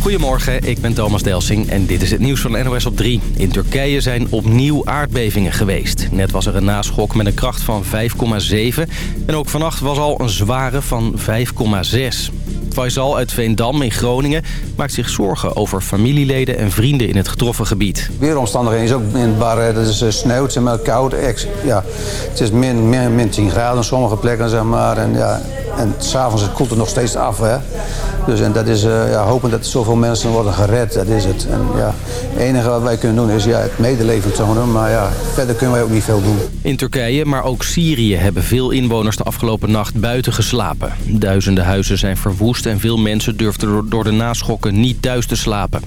Goedemorgen, ik ben Thomas Delsing en dit is het nieuws van NOS op 3. In Turkije zijn opnieuw aardbevingen geweest. Net was er een naschok met een kracht van 5,7 en ook vannacht was al een zware van 5,6. Faisal uit Veendam in Groningen maakt zich zorgen over familieleden en vrienden in het getroffen gebied. Weeromstandigheden is ook in het is eh, sneeuw, het is koud. Ja, het is min, min, min 10 graden op sommige plekken, zeg maar. En, ja, en s'avonds koelt het nog steeds af. Hè. Dus en dat is uh, ja, hopen dat zoveel mensen worden gered, dat is het. En ja, het enige wat wij kunnen doen is ja, het medeleven tonen, maar ja, verder kunnen wij ook niet veel doen. In Turkije, maar ook Syrië hebben veel inwoners de afgelopen nacht buiten geslapen. Duizenden huizen zijn verwoest en veel mensen durfden door de naschokken niet thuis te slapen.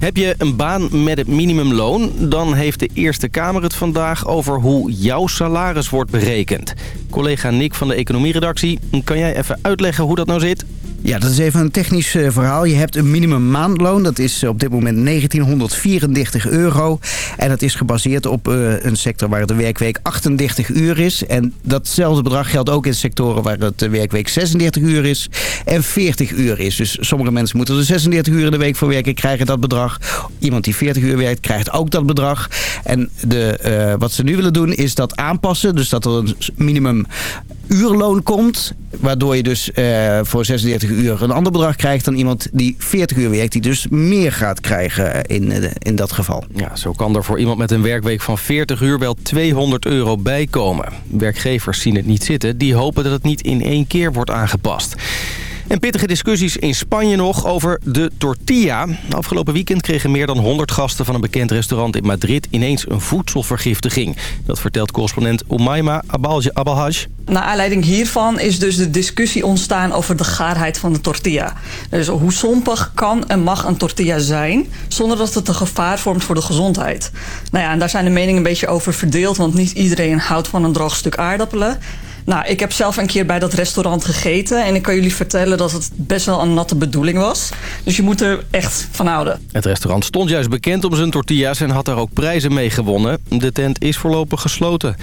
Heb je een baan met het minimumloon? Dan heeft de Eerste Kamer het vandaag over hoe jouw salaris wordt berekend. Collega Nick van de economieredactie, kan jij even uitleggen hoe dat nou zit? Ja, dat is even een technisch eh, verhaal. Je hebt een minimum maandloon. Dat is op dit moment 1934 euro. En dat is gebaseerd op uh, een sector waar de werkweek 38 uur is. En datzelfde bedrag geldt ook in sectoren waar het de werkweek 36 uur is en 40 uur is. Dus sommige mensen moeten er 36 uur in de week voor werken, krijgen dat bedrag. Iemand die 40 uur werkt, krijgt ook dat bedrag. En de, wat ze nu willen doen is dat aanpassen. Dus dat er een minimum uurloon komt. Waardoor je dus uh, voor 36 uur een ander bedrag krijgt dan iemand die 40 uur werkt. Die dus meer gaat krijgen in, in dat geval. Ja, zo kan er voor iemand met een werkweek van 40 uur wel 200 euro bijkomen. Werkgevers zien het niet zitten. Die hopen dat het niet in één keer wordt aangepast. En pittige discussies in Spanje nog over de tortilla. Afgelopen weekend kregen meer dan 100 gasten van een bekend restaurant in Madrid ineens een voedselvergiftiging. Dat vertelt correspondent Umayma Abalhaj. Naar aanleiding hiervan is dus de discussie ontstaan over de gaarheid van de tortilla. Dus hoe sompig kan en mag een tortilla zijn zonder dat het een gevaar vormt voor de gezondheid. Nou ja, en daar zijn de meningen een beetje over verdeeld, want niet iedereen houdt van een droog stuk aardappelen. Nou, ik heb zelf een keer bij dat restaurant gegeten. En ik kan jullie vertellen dat het best wel een natte bedoeling was. Dus je moet er echt van houden. Het restaurant stond juist bekend om zijn tortillas en had daar ook prijzen mee gewonnen. De tent is voorlopig gesloten.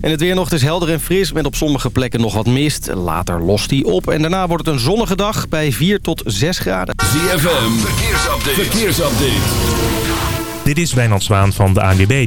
En het weer nog is helder en fris met op sommige plekken nog wat mist. Later lost die op en daarna wordt het een zonnige dag bij 4 tot 6 graden. ZFM, verkeersupdate. verkeersupdate. Dit is Wijnand Zwaan van de ANWB.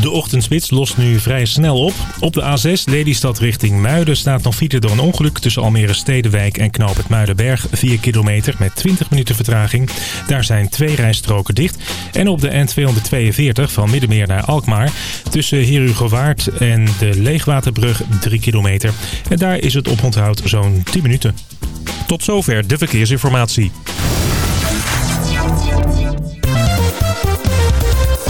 De ochtendspits lost nu vrij snel op. Op de A6 Lelystad richting Muiden staat nog file door een ongeluk tussen Almere Stedenwijk en Knoop het Muidenberg. 4 kilometer met 20 minuten vertraging. Daar zijn twee rijstroken dicht. En op de N242 van Middenmeer naar Alkmaar tussen Herugewaard en de Leegwaterbrug 3 kilometer. En daar is het oponthoud zo'n 10 minuten. Tot zover de verkeersinformatie.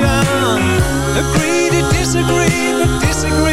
Agree to disagree, but disagree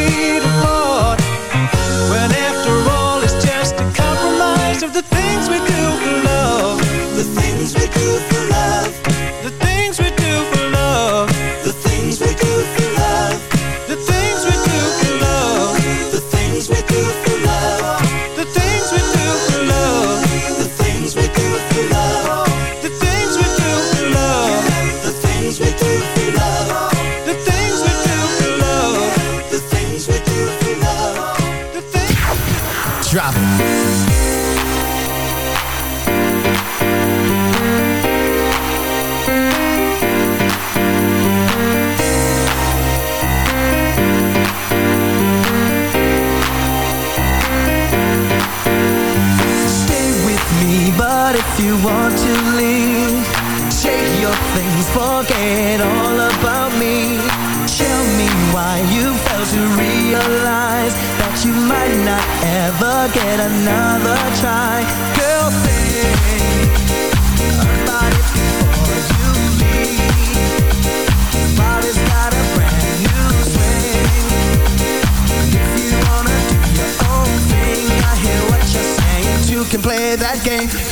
game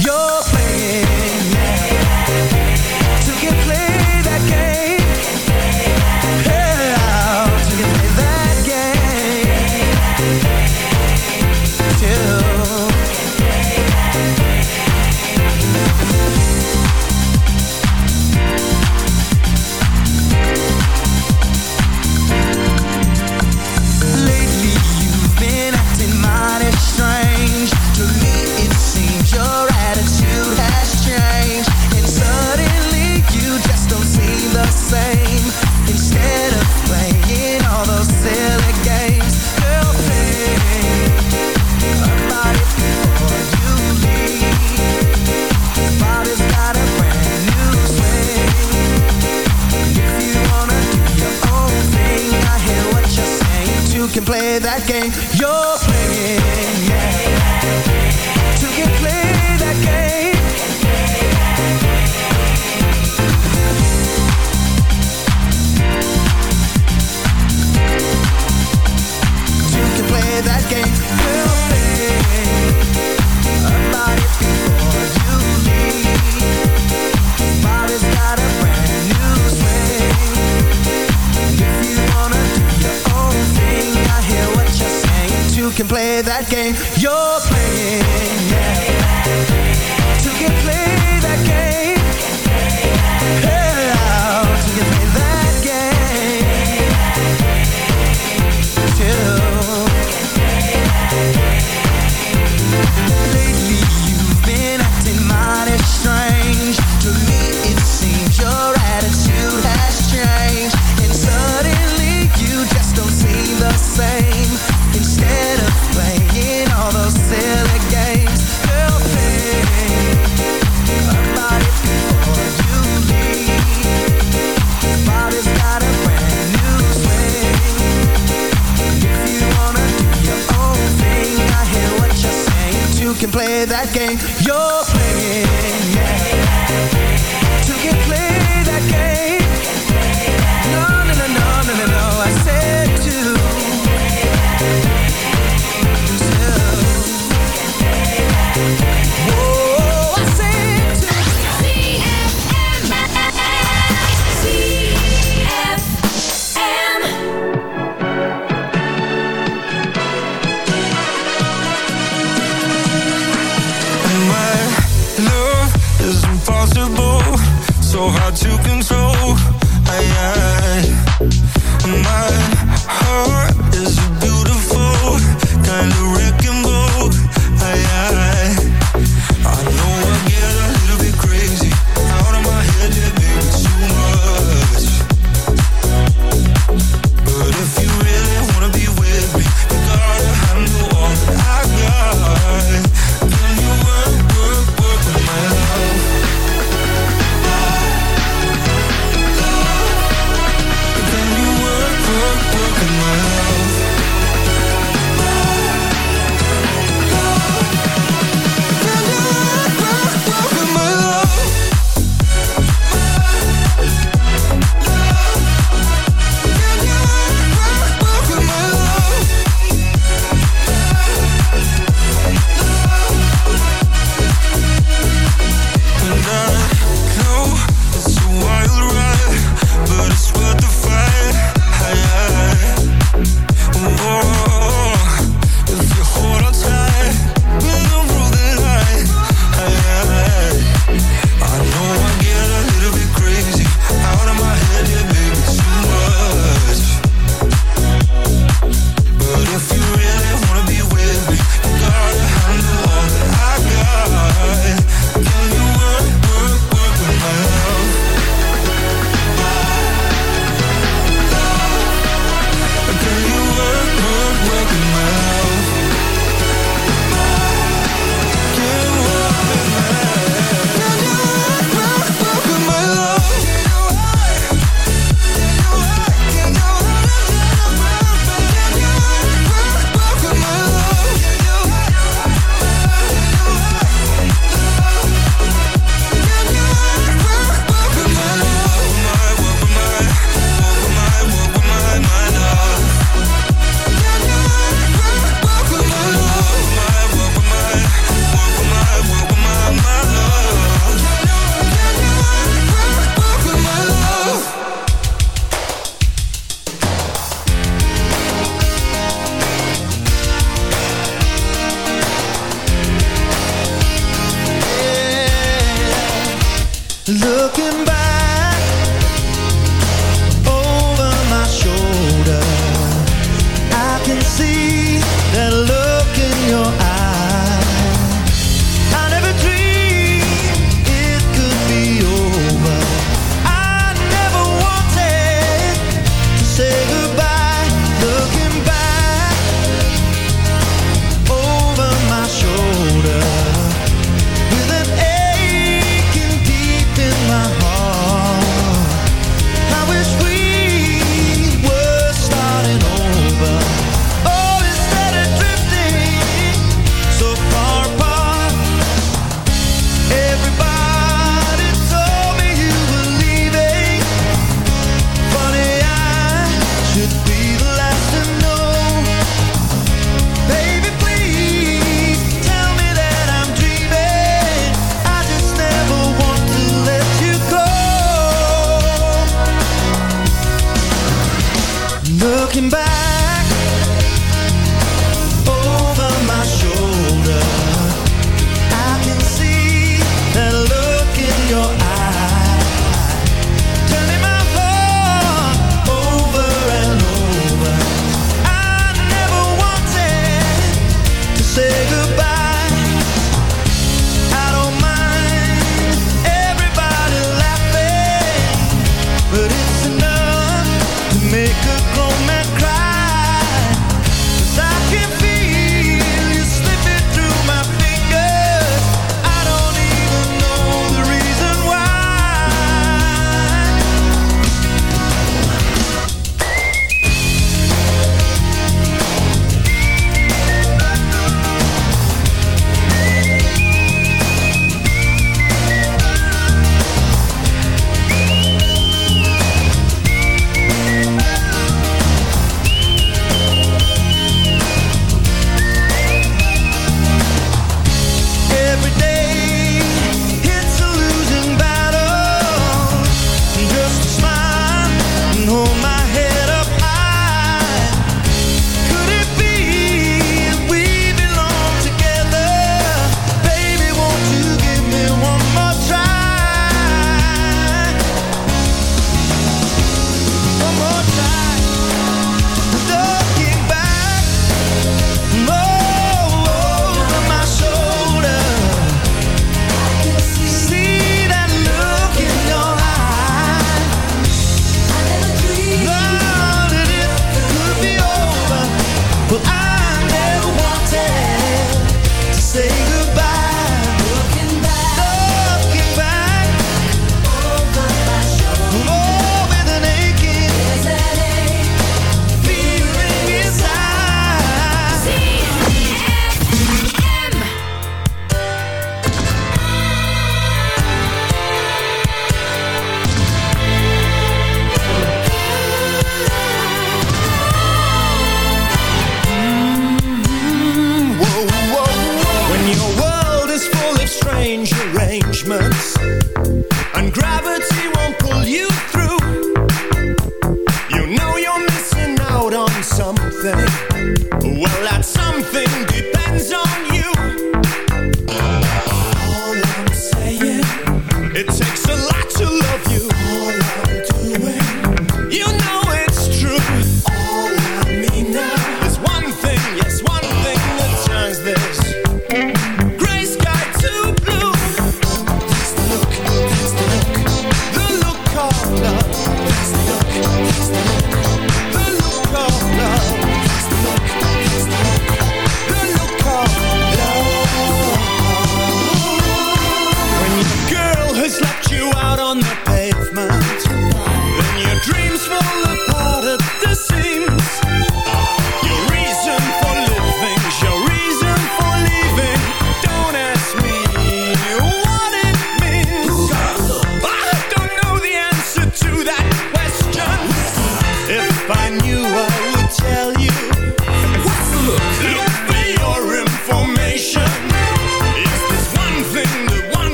Hello.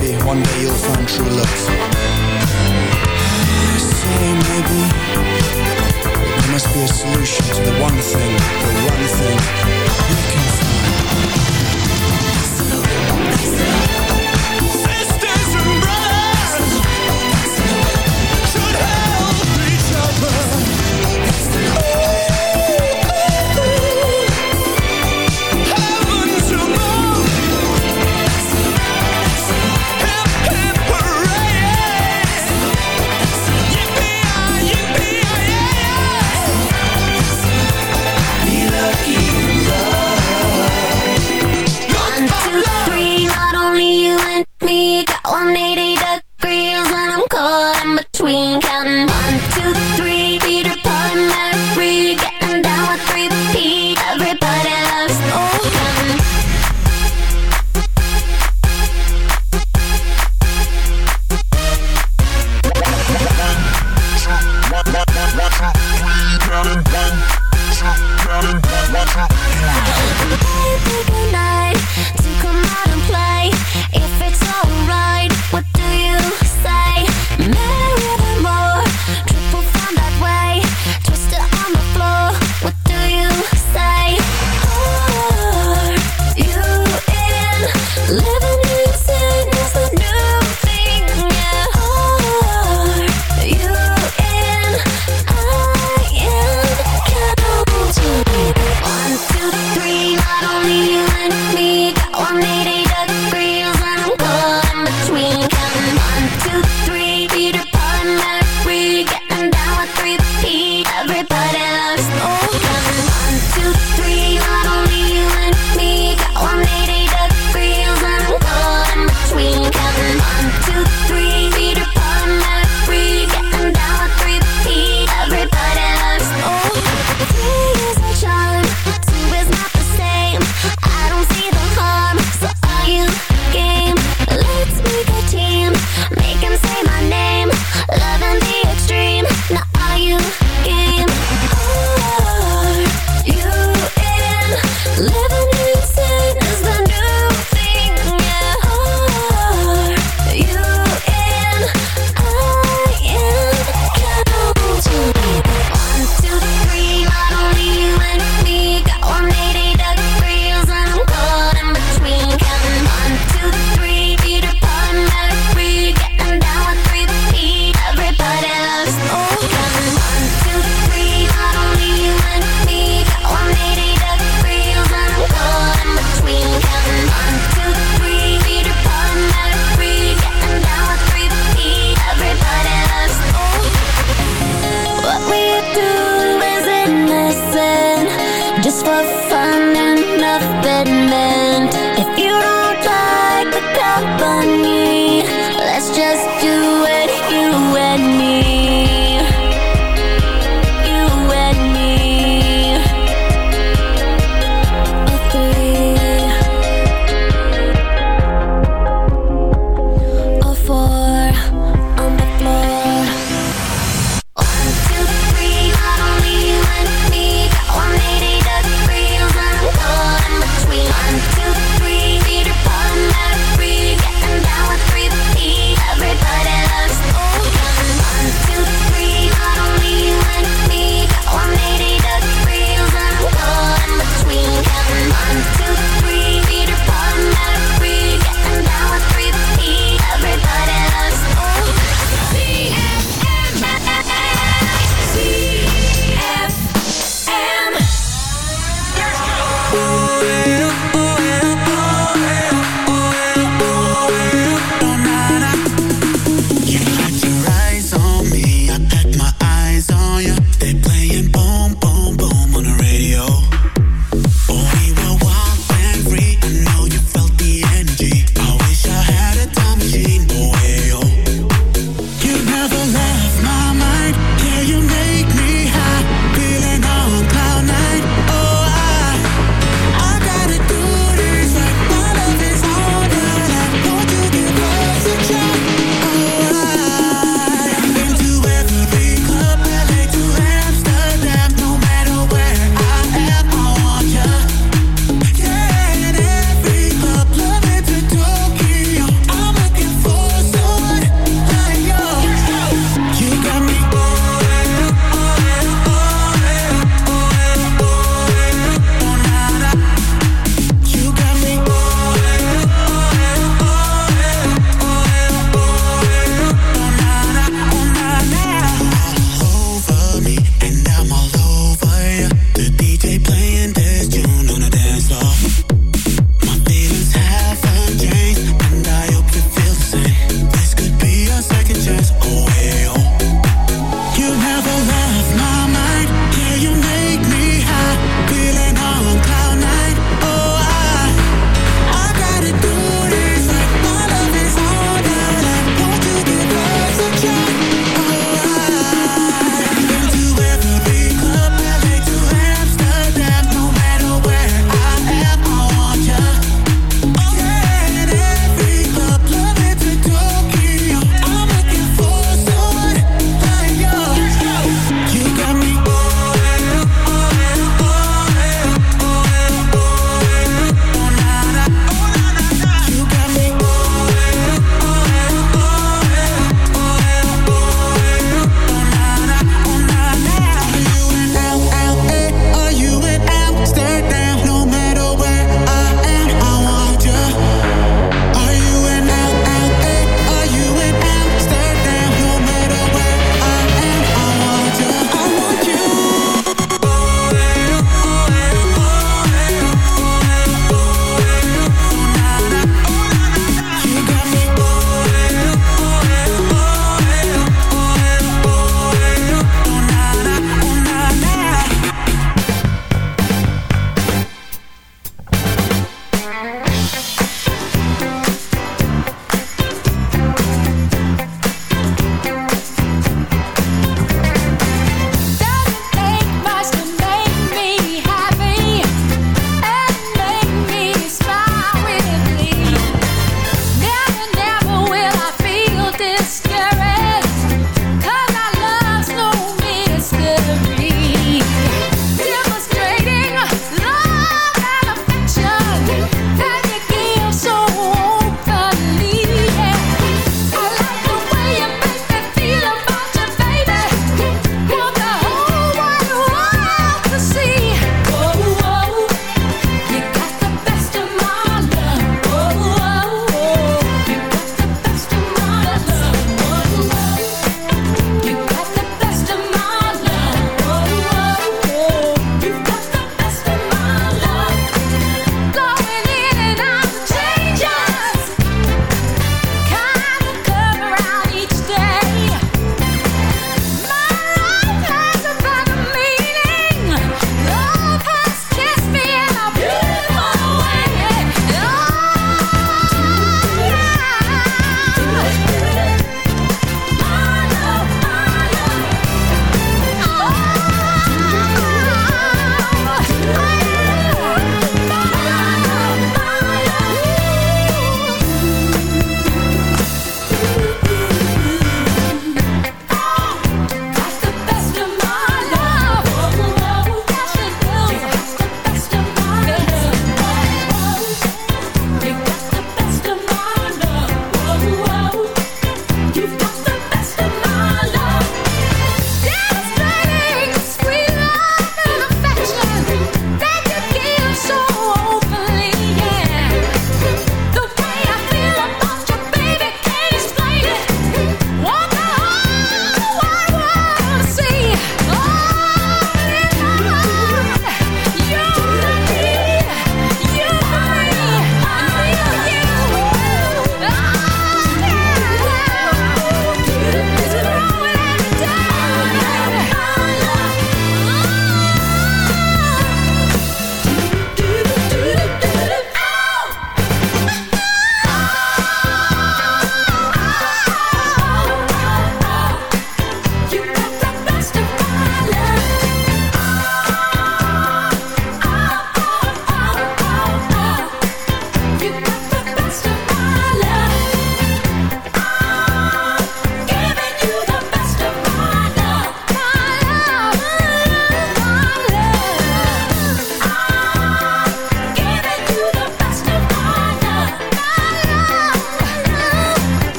maybe one day you'll find true love. Say maybe. There must be a solution to the one thing The one thing.